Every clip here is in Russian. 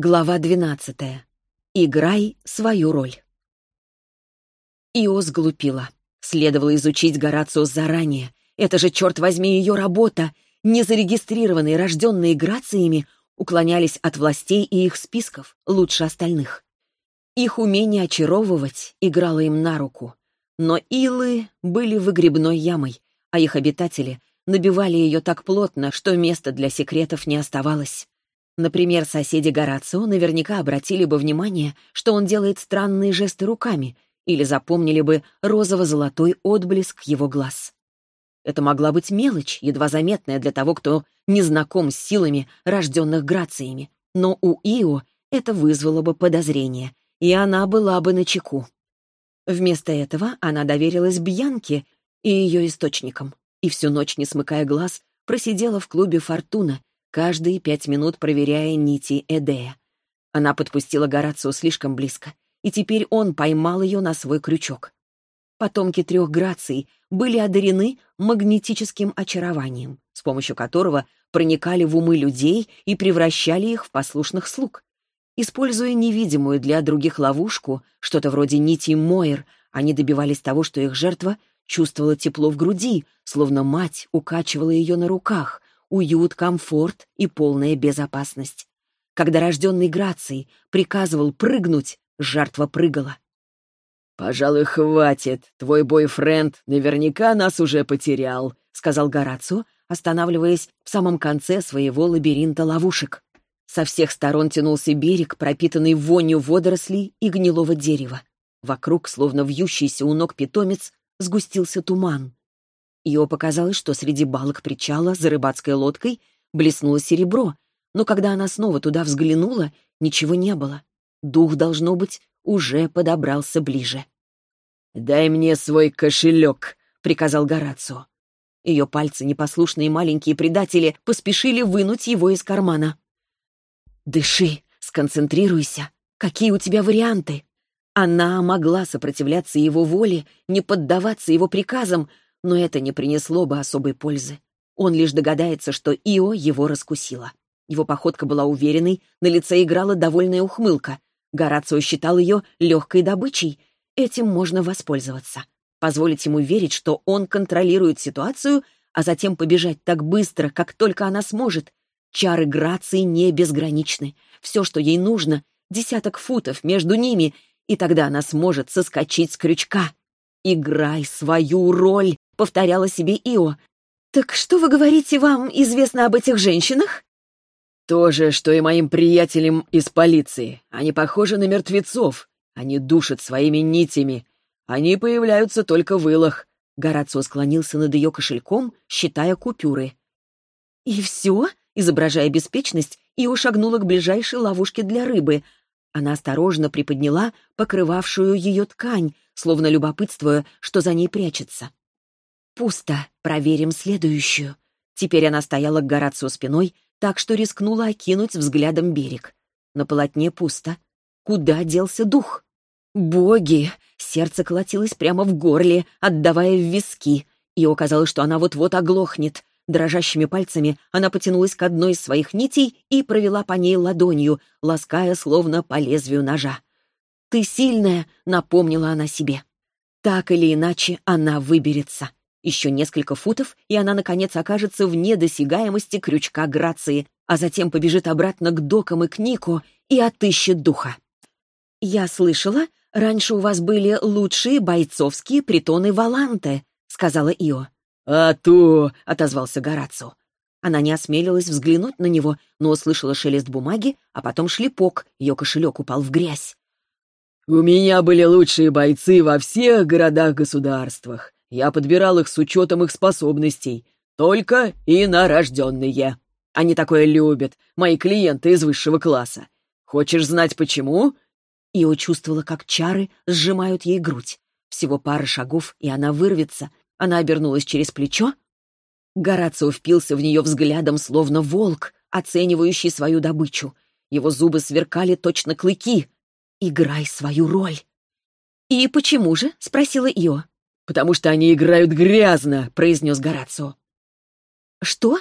Глава двенадцатая. Играй свою роль. Ио сглупила. Следовало изучить Горацио заранее. Это же, черт возьми, ее работа. Незарегистрированные, рожденные грациями, уклонялись от властей и их списков лучше остальных. Их умение очаровывать играло им на руку. Но илы были выгребной ямой, а их обитатели набивали ее так плотно, что места для секретов не оставалось. Например, соседи Горацио наверняка обратили бы внимание, что он делает странные жесты руками, или запомнили бы розово-золотой отблеск его глаз. Это могла быть мелочь, едва заметная для того, кто не знаком с силами, рожденных грациями. Но у Ио это вызвало бы подозрение, и она была бы на чеку. Вместо этого она доверилась Бьянке и ее источникам, и всю ночь, не смыкая глаз, просидела в клубе «Фортуна», каждые пять минут проверяя нити Эдея. Она подпустила Горацио слишком близко, и теперь он поймал ее на свой крючок. Потомки трех граций были одарены магнетическим очарованием, с помощью которого проникали в умы людей и превращали их в послушных слуг. Используя невидимую для других ловушку, что-то вроде нити Мойер, они добивались того, что их жертва чувствовала тепло в груди, словно мать укачивала ее на руках, уют, комфорт и полная безопасность. Когда рожденный Грацией приказывал прыгнуть, жертва прыгала. «Пожалуй, хватит. Твой бойфренд наверняка нас уже потерял», — сказал Горацио, останавливаясь в самом конце своего лабиринта ловушек. Со всех сторон тянулся берег, пропитанный вонью водорослей и гнилого дерева. Вокруг, словно вьющийся у ног питомец, сгустился туман. Ио показалось, что среди балок причала за рыбацкой лодкой блеснуло серебро, но когда она снова туда взглянула, ничего не было. Дух, должно быть, уже подобрался ближе. «Дай мне свой кошелек», — приказал Горацио. Ее пальцы, непослушные маленькие предатели, поспешили вынуть его из кармана. «Дыши, сконцентрируйся. Какие у тебя варианты?» Она могла сопротивляться его воле, не поддаваться его приказам, но это не принесло бы особой пользы. Он лишь догадается, что Ио его раскусила. Его походка была уверенной, на лице играла довольная ухмылка. Горацио считал ее легкой добычей. Этим можно воспользоваться. Позволить ему верить, что он контролирует ситуацию, а затем побежать так быстро, как только она сможет. Чары Грации не безграничны. Все, что ей нужно — десяток футов между ними, и тогда она сможет соскочить с крючка. «Играй свою роль», повторяла себе Ио. «Так что вы говорите, вам известно об этих женщинах?» «То же, что и моим приятелям из полиции. Они похожи на мертвецов. Они душат своими нитями. Они появляются только в илах». Горацио склонился над ее кошельком, считая купюры. «И все?» — изображая беспечность, Ио шагнула к ближайшей ловушке для рыбы. Она осторожно приподняла покрывавшую ее ткань, словно любопытствуя, что за ней прячется. Пусто. Проверим следующую. Теперь она стояла к Горацио спиной, так что рискнула окинуть взглядом берег. На полотне пусто. Куда делся дух? Боги! Сердце колотилось прямо в горле, отдавая в виски. И оказалось, что она вот-вот оглохнет. Дрожащими пальцами она потянулась к одной из своих нитей и провела по ней ладонью, лаская словно по лезвию ножа. «Ты сильная», — напомнила она себе. Так или иначе она выберется. Еще несколько футов, и она, наконец, окажется вне досягаемости крючка Грации, а затем побежит обратно к докам и к Нику и отыщет духа. «Я слышала, раньше у вас были лучшие бойцовские притоны Валанте», — сказала Ио. «А то!» — отозвался Горацио. Она не осмелилась взглянуть на него, но услышала шелест бумаги, а потом шлепок, ее кошелек упал в грязь. «У меня были лучшие бойцы во всех городах-государствах. Я подбирал их с учетом их способностей. Только инорожденные. Они такое любят, мои клиенты из высшего класса. Хочешь знать, почему?» Ио чувствовала, как чары сжимают ей грудь. Всего пара шагов, и она вырвется. Она обернулась через плечо. Горацио впился в нее взглядом, словно волк, оценивающий свою добычу. Его зубы сверкали точно клыки. «Играй свою роль». «И почему же?» — спросила Ио потому что они играют грязно», — произнес Горацио. «Что?»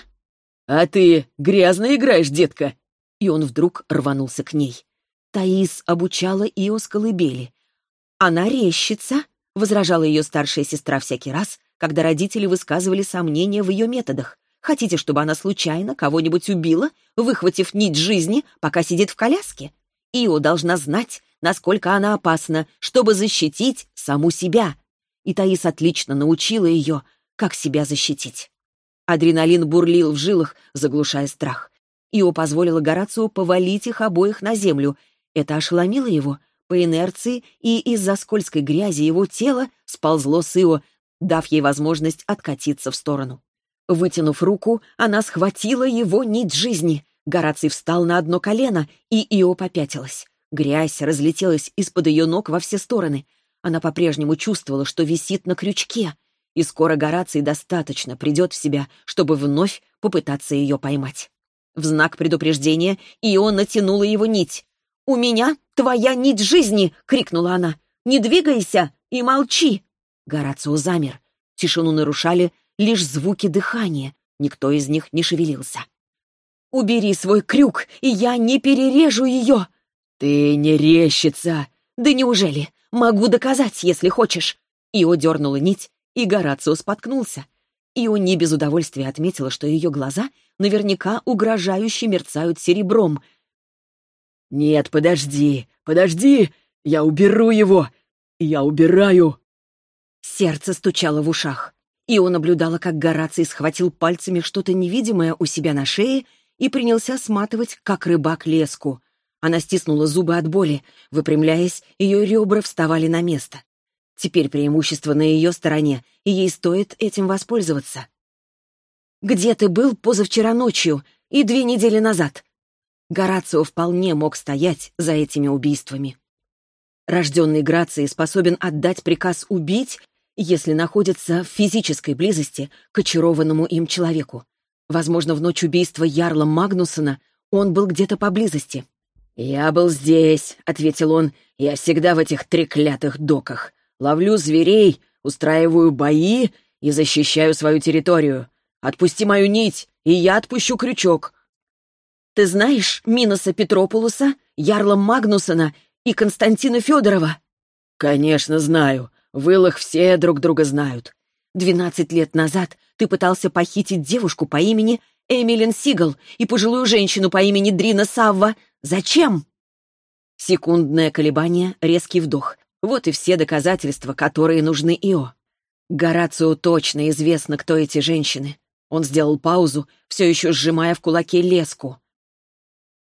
«А ты грязно играешь, детка?» и он вдруг рванулся к ней. Таис обучала Ио с колыбели. «Она рещица», — возражала ее старшая сестра всякий раз, когда родители высказывали сомнения в ее методах. «Хотите, чтобы она случайно кого-нибудь убила, выхватив нить жизни, пока сидит в коляске? Ио должна знать, насколько она опасна, чтобы защитить саму себя». И Таис отлично научила ее, как себя защитить. Адреналин бурлил в жилах, заглушая страх. Ио позволила Горацио повалить их обоих на землю. Это ошеломило его. По инерции и из-за скользкой грязи его тело сползло с Ио, дав ей возможность откатиться в сторону. Вытянув руку, она схватила его нить жизни. Гораций встал на одно колено, и Ио попятилась. Грязь разлетелась из-под ее ног во все стороны. Она по-прежнему чувствовала, что висит на крючке, и скоро Гораций достаточно придет в себя, чтобы вновь попытаться ее поймать. В знак предупреждения Ио натянула его нить. «У меня твоя нить жизни!» — крикнула она. «Не двигайся и молчи!» Горацио замер. Тишину нарушали лишь звуки дыхания. Никто из них не шевелился. «Убери свой крюк, и я не перережу ее!» «Ты не рещица!» «Да неужели? Могу доказать, если хочешь!» Ио дернула нить, и Горацио споткнулся. Ио не без удовольствия отметила, что ее глаза наверняка угрожающе мерцают серебром. «Нет, подожди, подожди! Я уберу его! Я убираю!» Сердце стучало в ушах. Ио наблюдала, как Гораций схватил пальцами что-то невидимое у себя на шее и принялся сматывать, как рыбак, леску. Она стиснула зубы от боли. Выпрямляясь, ее ребра вставали на место. Теперь преимущество на ее стороне, и ей стоит этим воспользоваться. «Где ты был позавчера ночью и две недели назад?» Горацио вполне мог стоять за этими убийствами. Рожденный Грацией способен отдать приказ убить, если находится в физической близости к очарованному им человеку. Возможно, в ночь убийства Ярла Магнусона он был где-то поблизости. «Я был здесь», — ответил он. «Я всегда в этих треклятых доках. Ловлю зверей, устраиваю бои и защищаю свою территорию. Отпусти мою нить, и я отпущу крючок». «Ты знаешь Миноса Петропулуса, Ярла Магнусона и Константина Федорова?» «Конечно знаю. В Илах все друг друга знают». «Двенадцать лет назад ты пытался похитить девушку по имени Эмилин Сигал и пожилую женщину по имени Дрина Савва. Зачем?» Секундное колебание, резкий вдох. Вот и все доказательства, которые нужны Ио. Горацио точно известно, кто эти женщины. Он сделал паузу, все еще сжимая в кулаке леску.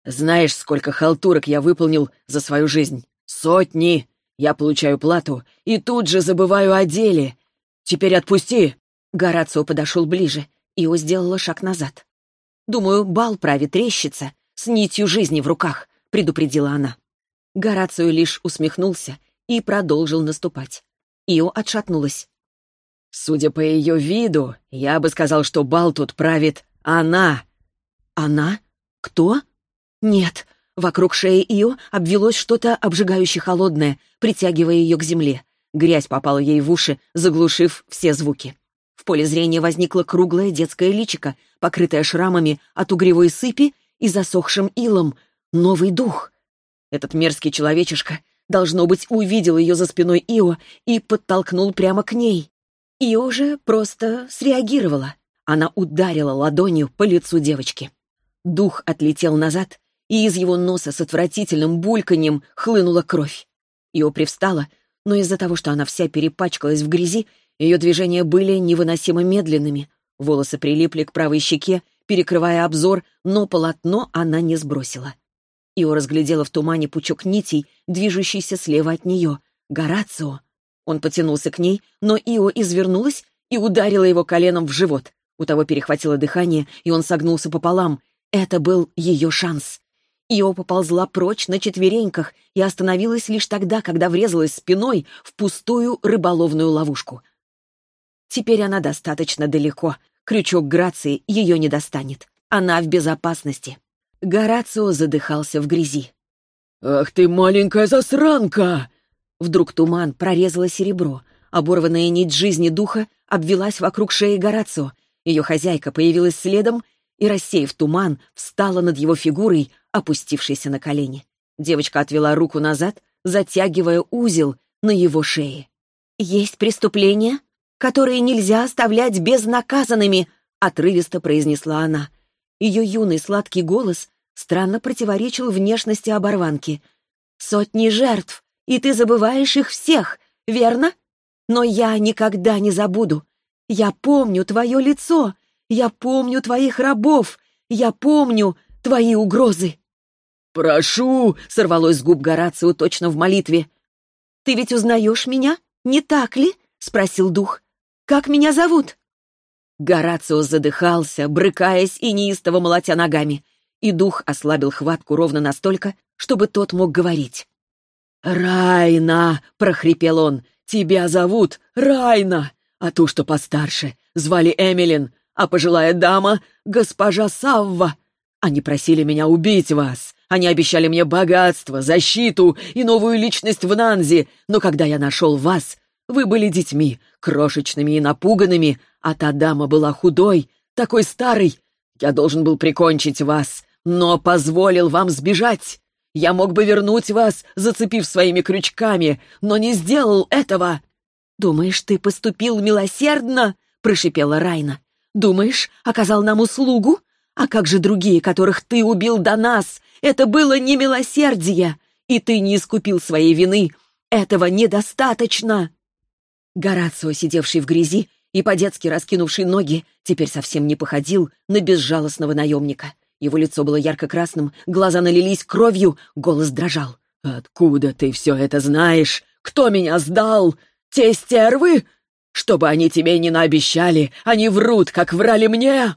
«Знаешь, сколько халтурок я выполнил за свою жизнь? Сотни! Я получаю плату и тут же забываю о деле. Теперь отпусти!» Горацио подошел ближе. Ио сделала шаг назад. «Думаю, бал правит трещица с нитью жизни в руках», — предупредила она. Горацио лишь усмехнулся и продолжил наступать. Ио отшатнулась. «Судя по ее виду, я бы сказал, что бал тут правит она». «Она? Кто?» «Нет». Вокруг шеи Ио обвелось что-то обжигающе холодное, притягивая ее к земле. Грязь попала ей в уши, заглушив все звуки. В поле зрения возникло круглое детское личико, покрытое шрамами от угревой сыпи и засохшим илом. Новый дух. Этот мерзкий человечишка Должно быть, увидел ее за спиной Ио и подтолкнул прямо к ней. Ио же просто среагировала. Она ударила ладонью по лицу девочки. Дух отлетел назад, и из его носа с отвратительным бульканьем хлынула кровь. Ио привстала, но из-за того, что она вся перепачкалась в грязи, ее движения были невыносимо медленными. Волосы прилипли к правой щеке, перекрывая обзор, но полотно она не сбросила. Ио разглядела в тумане пучок нитей, движущийся слева от нее. Горацио. Он потянулся к ней, но Ио извернулась и ударила его коленом в живот. У того перехватило дыхание, и он согнулся пополам. Это был ее шанс. Ио поползла прочь на четвереньках и остановилась лишь тогда, когда врезалась спиной в пустую рыболовную ловушку. Теперь она достаточно далеко. Крючок Грации ее не достанет. Она в безопасности. Горацио задыхался в грязи. «Ах ты, маленькая засранка!» Вдруг туман прорезало серебро. Оборванная нить жизни духа обвелась вокруг шеи Горацио. Ее хозяйка появилась следом и, рассеяв туман, встала над его фигурой, опустившийся на колени. Девочка отвела руку назад, затягивая узел на его шее. «Есть преступления, которые нельзя оставлять безнаказанными», — отрывисто произнесла она. Ее юный сладкий голос странно противоречил внешности оборванки. «Сотни жертв, и ты забываешь их всех, верно? Но я никогда не забуду. Я помню твое лицо, я помню твоих рабов, я помню твои угрозы». «Прошу!» — сорвалось с губ Горацио точно в молитве. «Ты ведь узнаешь меня, не так ли?» — спросил дух. «Как меня зовут?» Горацио задыхался, брыкаясь и неистово молотя ногами, и дух ослабил хватку ровно настолько, чтобы тот мог говорить. «Райна!» — прохрипел он. «Тебя зовут Райна, а ту, что постарше, звали Эмилин, а пожилая дама — госпожа Савва. Они просили меня убить вас. Они обещали мне богатство, защиту и новую личность в Нанзе, но когда я нашел вас, вы были детьми, крошечными и напуганными, а та дама была худой, такой старой. Я должен был прикончить вас, но позволил вам сбежать. Я мог бы вернуть вас, зацепив своими крючками, но не сделал этого». «Думаешь, ты поступил милосердно?» — прошипела Райна. «Думаешь, оказал нам услугу? А как же другие, которых ты убил до нас? Это было не милосердие, и ты не искупил своей вины. Этого недостаточно!» Горацио, сидевший в грязи и по-детски раскинувший ноги, теперь совсем не походил на безжалостного наемника. Его лицо было ярко-красным, глаза налились кровью, голос дрожал. «Откуда ты все это знаешь? Кто меня сдал? Те стервы? Чтобы они тебе не наобещали, они врут, как врали мне!»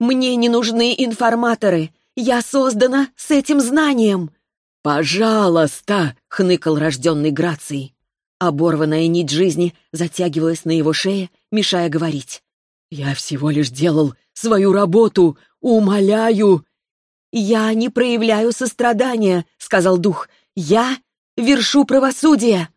«Мне не нужны информаторы. Я создана с этим знанием». «Пожалуйста!» — хныкал рожденный Грацией. Оборванная нить жизни затягивалась на его шее, мешая говорить. «Я всего лишь делал свою работу, умоляю!» «Я не проявляю сострадания», — сказал дух. «Я вершу правосудие!»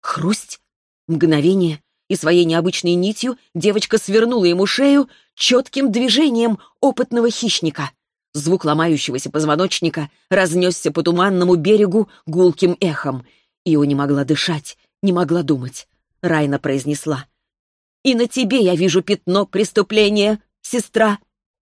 Хрусть! Мгновение, и своей необычной нитью девочка свернула ему шею четким движением опытного хищника. Звук ломающегося позвоночника разнесся по туманному берегу гулким эхом — Ио не могла дышать, не могла думать. Райна произнесла. «И на тебе я вижу пятно преступления, сестра!»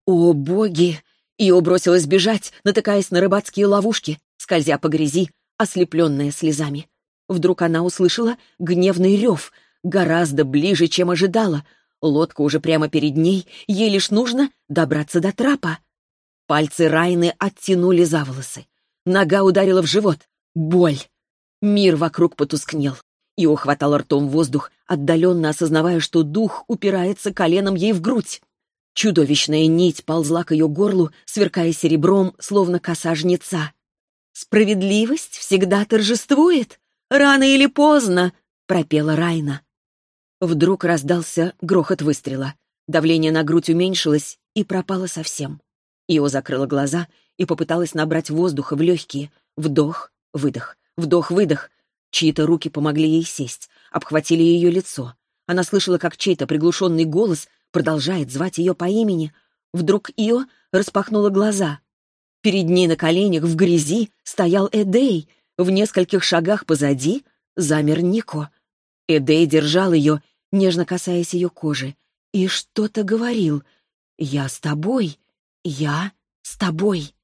«О, боги!» Ио бросилась бежать, натыкаясь на рыбацкие ловушки, скользя по грязи, ослепленная слезами. Вдруг она услышала гневный рев, гораздо ближе, чем ожидала. Лодка уже прямо перед ней, ей лишь нужно добраться до трапа. Пальцы Райны оттянули за волосы. Нога ударила в живот. Боль. Мир вокруг потускнел. и хватал ртом воздух, отдаленно осознавая, что дух упирается коленом ей в грудь. Чудовищная нить ползла к ее горлу, сверкая серебром, словно коса жнеца. «Справедливость всегда торжествует, рано или поздно», — пропела Райна. Вдруг раздался грохот выстрела. Давление на грудь уменьшилось и пропало совсем. Ио закрыла глаза и попыталась набрать воздуха в легкие. Вдох, выдох. Вдох-выдох. Чьи-то руки помогли ей сесть, обхватили ее лицо. Она слышала, как чей-то приглушенный голос продолжает звать ее по имени. Вдруг Ио распахнула глаза. Перед ней на коленях в грязи стоял Эдей. В нескольких шагах позади замер Нико. Эдей держал ее, нежно касаясь ее кожи, и что-то говорил. «Я с тобой, я с тобой».